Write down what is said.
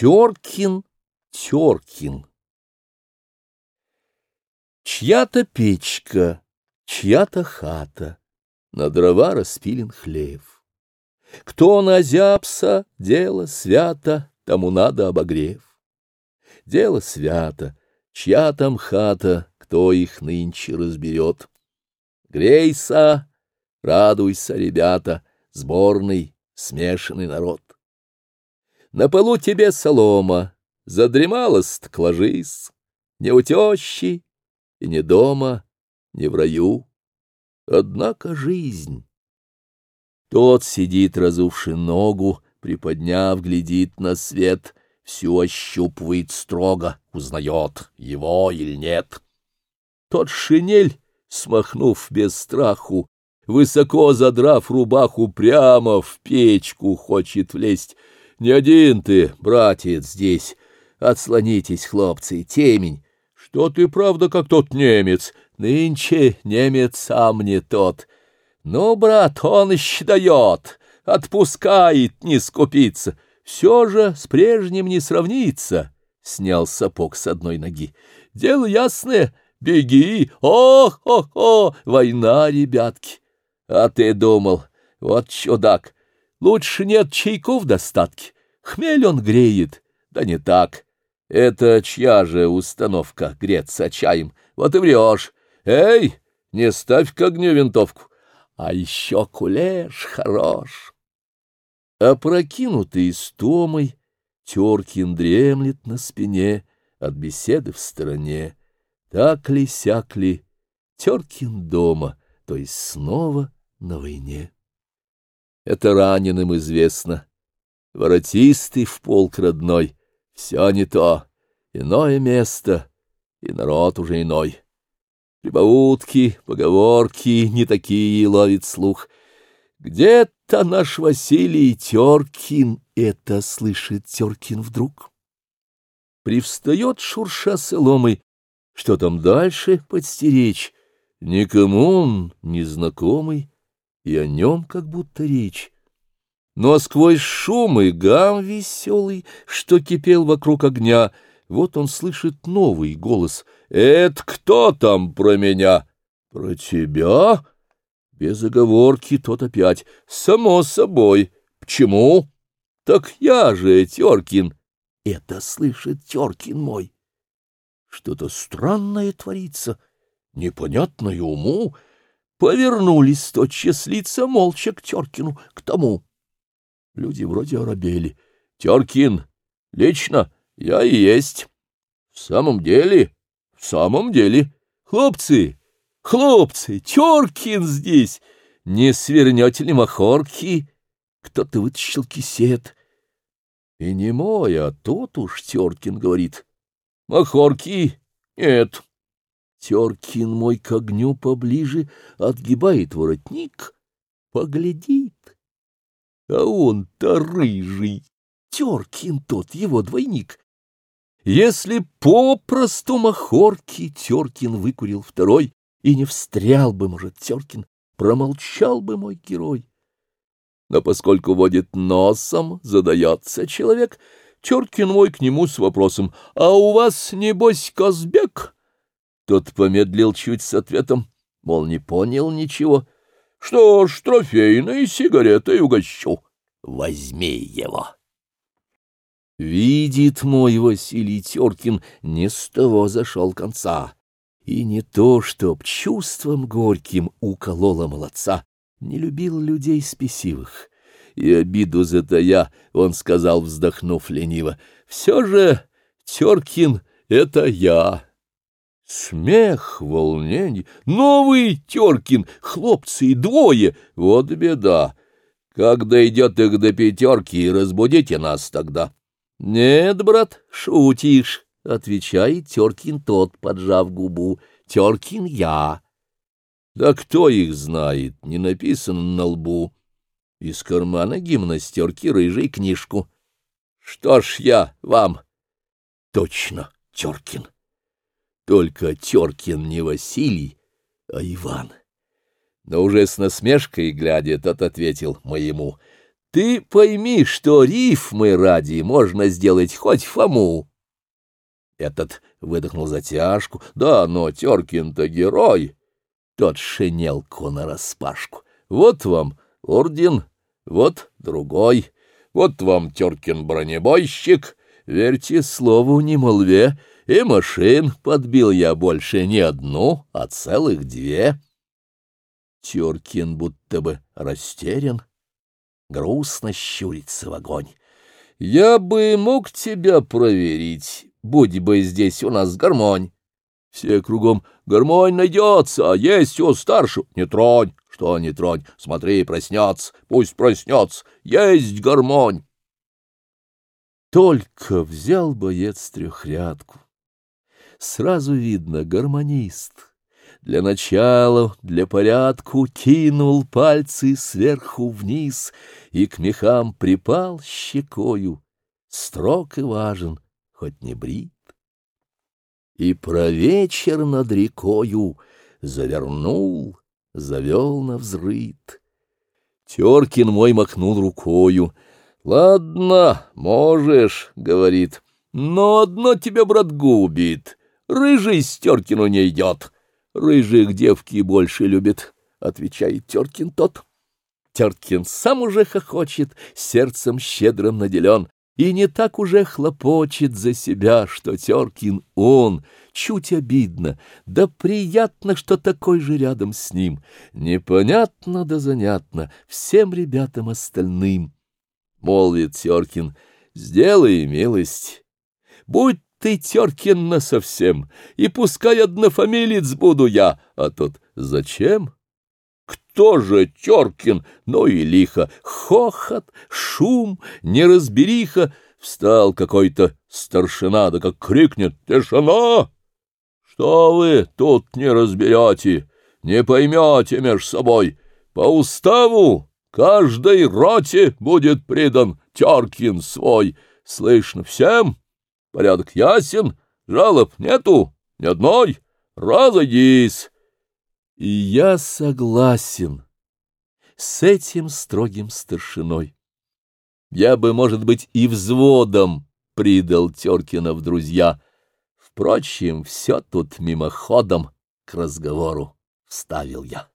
Теркин, Теркин. Чья-то печка, чья-то хата, На дрова распилен хлев. Кто на зябса, дело свято, Тому надо обогрев. Дело свято, чья там хата, Кто их нынче разберет. Грейся, радуйся, ребята, Сборный, смешанный народ. На полу тебе солома, задремалась, так ложись. Не у тещи, и не дома, не в раю. Однако жизнь. Тот сидит, разувши ногу, приподняв, глядит на свет, всю ощупывает строго, узнает, его или нет. Тот шинель, смахнув без страху, высоко задрав рубаху прямо в печку, хочет влезть, не один ты, братец, здесь. Отслонитесь, хлопцы, темень. Что ты, правда, как тот немец? Нынче немец сам не тот. Ну, брат, он еще дает, отпускает, не скупится. Все же с прежним не сравнится, — снял сапог с одной ноги. Дело ясное, беги, ох-хо-хо, война, ребятки. А ты думал, вот чудак, — Лучше нет чайков достатки. Хмель он греет. Да не так. Это чья же установка греться чаем? Вот и врешь. Эй, не ставь к огню винтовку. А еще кулеш хорош. Опрокинутый с Томой, Теркин дремлет на спине От беседы в стороне. Так ли, сяк ли, Теркин дома, То есть снова на войне это раненым известно. Воротистый в полк родной, все не то, иное место, и народ уже иной. Прибаутки, поговорки не такие ловит слух. Где-то наш Василий Теркин это слышит Теркин вдруг. Привстает шурша соломой, что там дальше подстеречь, никому он незнакомый, и о нем как будто речь. Но сквозь шум и гам веселый, что кипел вокруг огня, вот он слышит новый голос. «Это кто там про меня?» «Про тебя?» Без оговорки тот опять. «Само собой. Почему?» «Так я же Теркин!» «Это слышит Теркин мой!» «Что-то странное творится, непонятное уму!» повернулись тотчас лица молча к Теркину, к тому. Люди вроде оробели. «Теркин, лично я и есть». «В самом деле, в самом деле, хлопцы, хлопцы, Теркин здесь! Не свернете ли махорки?» Кто-то вытащил кисет. И не мой, а тот уж Теркин говорит. «Махорки нет». Теркин мой к огню поближе отгибает воротник, поглядит. А он-то рыжий, Теркин тот, его двойник. Если попросту махорки Теркин выкурил второй, и не встрял бы, может, Теркин, промолчал бы мой герой. Но поскольку водит носом, задается человек, Теркин мой к нему с вопросом, «А у вас, небось, Казбек?» Тот помедлил чуть с ответом, мол, не понял ничего. — Что ж, трофейной сигаретой угощу. Возьми его. Видит мой Василий Теркин, не с того зашел конца. И не то, чтоб чувством горьким уколола молодца, не любил людей спесивых. И обиду затая, он сказал, вздохнув лениво, — все же, Теркин, это я. Смех, волнение, новый Теркин, хлопцы и двое, вот беда. когда дойдет их до пятерки, разбудите нас тогда. — Нет, брат, шутишь, — отвечает Теркин тот, поджав губу. — Теркин я. — Да кто их знает, не написано на лбу. Из кармана гимнастерки рыжий книжку. — Что ж я вам? — Точно, Теркин. Только Теркин не Василий, а Иван. Но уже с насмешкой глядя, тот ответил моему, «Ты пойми, что рифмы ради можно сделать хоть Фому». Этот выдохнул затяжку, «Да, но Теркин-то герой». Тот шинелку нараспашку. «Вот вам орден, вот другой, вот вам Теркин бронебойщик. Верьте слову, не молве, и машин подбил я больше не одну, а целых две. Тюркин будто бы растерян, грустно щурится в огонь. Я бы мог тебя проверить, будь бы здесь у нас гармонь. Все кругом гармонь найдется, а есть у старшу. Не тронь, что не тронь, смотри, проснется, пусть проснется, есть гармонь. Только взял боец трехрядку Сразу видно, гармонист. Для начала, для порядку кинул пальцы сверху вниз и к мехам припал щекою. Строг и важен, хоть не брит. И про вечер над рекою завернул, завел на взрыт. Теркин мой махнул рукою. «Ладно, можешь», — говорит, — «но одно тебя, брат, губит. Рыжий с Теркину не идет. Рыжих девки больше любит, — отвечает Теркин тот. Теркин сам уже хохочет, сердцем щедрым наделен, и не так уже хлопочет за себя, что Теркин он. Чуть обидно, да приятно, что такой же рядом с ним. Непонятно да занятно всем ребятам остальным. Молвит Теркин, сделай милость. Будь ты, Теркин, насовсем, и пускай однофамилец буду я». А тот «Зачем?» Кто же Теркин? Ну и лихо! Хохот, шум, неразбериха! Встал какой-то старшина, да как крикнет «Тишина!» Что вы тут не разберете, не поймете меж собой? По уставу каждой роте будет придан Теркин свой. Слышно всем? Порядок ясен, жалоб нету, ни одной, разойдись. И я согласен с этим строгим старшиной. Я бы, может быть, и взводом придал Теркина в друзья. Впрочем, все тут мимоходом к разговору вставил я.